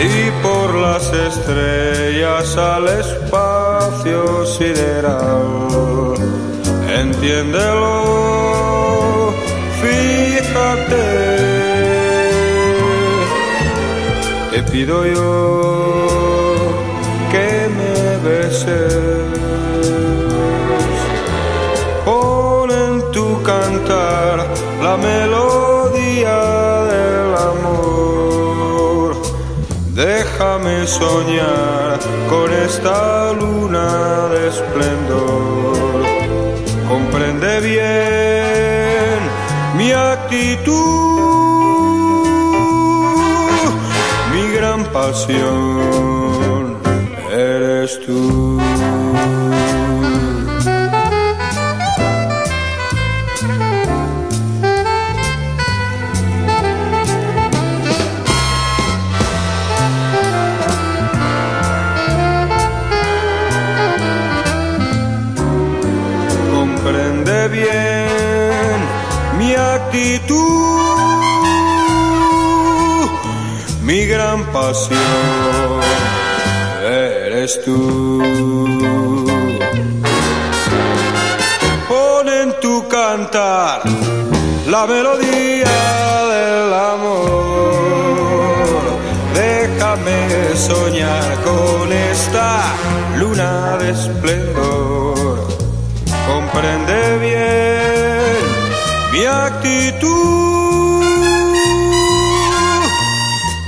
y por las estrellas al espacio sideral. Entiéndelo, fíjate, te pido yo que me beses. Pon en tu cantar la melodía Déjame soñar con esta luna de esplendor. Comprende bien mi actitud, mi gran pasión eres tú. Mi actitud, mi gran pasión eres tú. Pon en tu cantar la melodía del amor. Déjame soñar con esta luna de esplendor comprende bien mi actitud,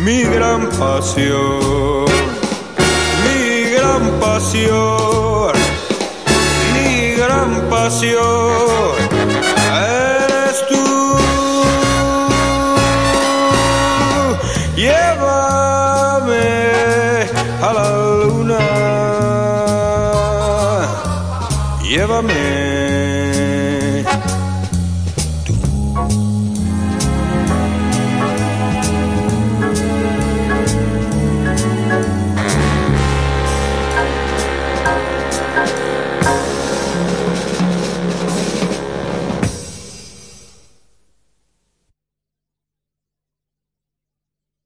mi gran pasión, mi gran pasión, mi gran pasión. Eres tú, llévame a la luna. Llévame